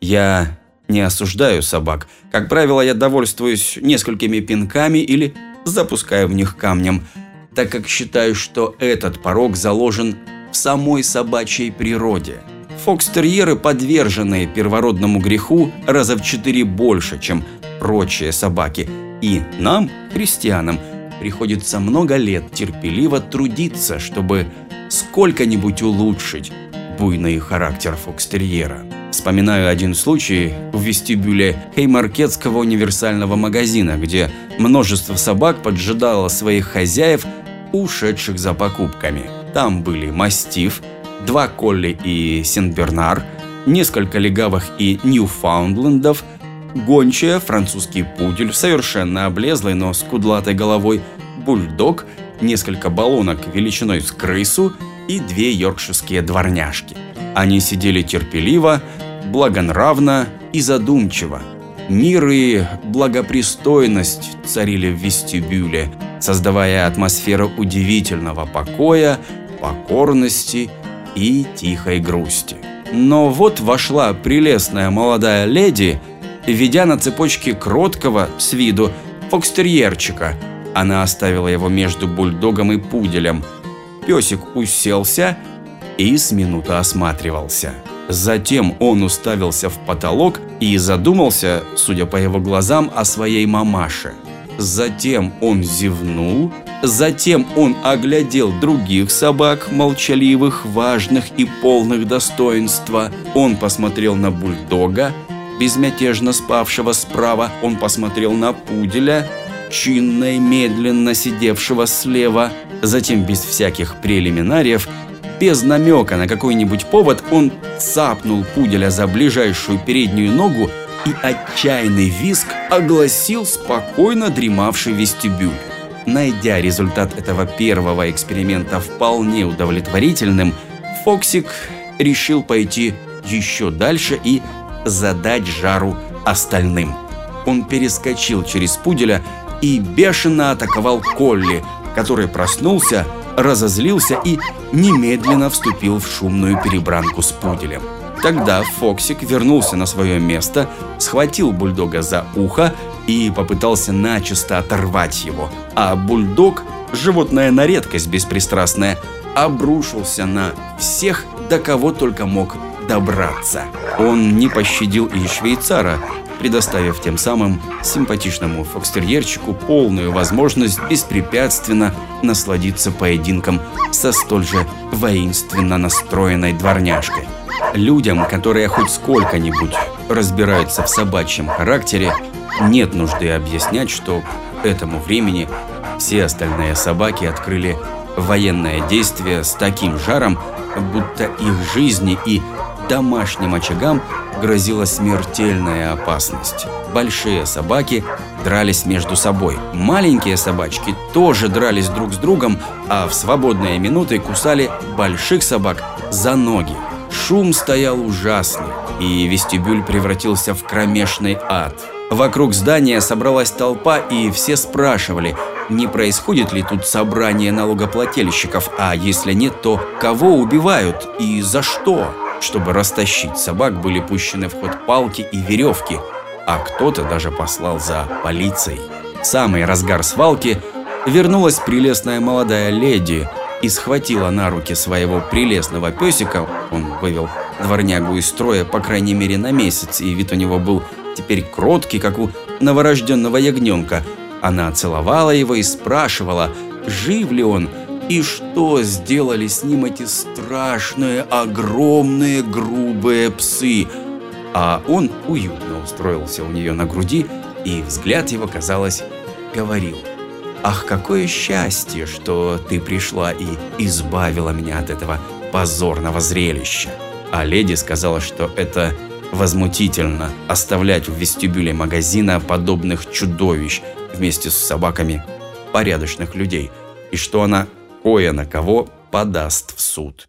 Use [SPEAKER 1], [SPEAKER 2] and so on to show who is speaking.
[SPEAKER 1] Я не осуждаю собак. Как правило, я довольствуюсь несколькими пинками или запускаю в них камнем, так как считаю, что этот порог заложен в самой собачьей природе. Фокстерьеры, подверженные первородному греху, раза в четыре больше, чем прочие собаки. И нам, христианам, приходится много лет терпеливо трудиться, чтобы сколько-нибудь улучшить буйный характер фокстерьера. Вспоминаю один случай в вестибюле Хеймаркетского универсального магазина, где множество собак поджидало своих хозяев, ушедших за покупками. Там были мастиф, два колли и сенбернар, несколько легавых и ньюфаундлендов, гончая, французский пудель, совершенно облезлый, но с кудлатой головой, бульдог, несколько баллонок величиной с крысу и две йоркширские дворняжки. Они сидели терпеливо, благонравно и задумчиво. Мир и благопристойность царили в вестибюле, создавая атмосферу удивительного покоя, покорности и тихой грусти. Но вот вошла прелестная молодая леди, ведя на цепочке кроткого с виду фокстерьерчика. Она оставила его между бульдогом и пуделем. Песик уселся и с минуты осматривался. Затем он уставился в потолок и задумался, судя по его глазам, о своей мамаше. Затем он зевнул, затем он оглядел других собак, молчаливых, важных и полных достоинства. Он посмотрел на бульдога, безмятежно спавшего справа, он посмотрел на пуделя, чинно и медленно сидевшего слева. Затем, без всяких прелиминариев, без намека на какой-нибудь повод он цапнул пуделя за ближайшую переднюю ногу и отчаянный визг огласил спокойно дремавший вестибюль. Найдя результат этого первого эксперимента вполне удовлетворительным, Фоксик решил пойти еще дальше и задать жару остальным. Он перескочил через пуделя и бешено атаковал Колли, который проснулся, разозлился и немедленно вступил в шумную перебранку с пуделем. Тогда Фоксик вернулся на свое место, схватил бульдога за ухо и попытался начисто оторвать его. А бульдог, животное на редкость беспристрастное, обрушился на всех, до кого только мог добраться. Он не пощадил и швейцара, предоставив тем самым симпатичному фокстерьерчику полную возможность беспрепятственно насладиться поединком со столь же воинственно настроенной дворняжкой. Людям, которые хоть сколько-нибудь разбираются в собачьем характере, нет нужды объяснять, что к этому времени все остальные собаки открыли военное действие с таким жаром, будто их жизни и домашним очагам грозила смертельная опасность. Большие собаки дрались между собой. Маленькие собачки тоже дрались друг с другом, а в свободные минуты кусали больших собак за ноги. Шум стоял ужасный, и вестибюль превратился в кромешный ад. Вокруг здания собралась толпа, и все спрашивали, не происходит ли тут собрание налогоплательщиков, а если нет, то кого убивают и за что? Чтобы растащить собак, были пущены в ход палки и веревки, а кто-то даже послал за полицией. В самый разгар свалки вернулась прелестная молодая леди и схватила на руки своего прелестного песика, он вывел дворнягу из строя по крайней мере на месяц, и вид у него был теперь кроткий, как у новорожденного ягненка. Она целовала его и спрашивала, жив ли он, и что сделали с ним эти страшные, огромные, грубые псы? А он уютно устроился у нее на груди, и взгляд его, казалось, говорил «Ах, какое счастье, что ты пришла и избавила меня от этого позорного зрелища!» А леди сказала, что это возмутительно оставлять в вестибюле магазина подобных чудовищ вместе с собаками порядочных людей, и что она кое на кого подаст в суд.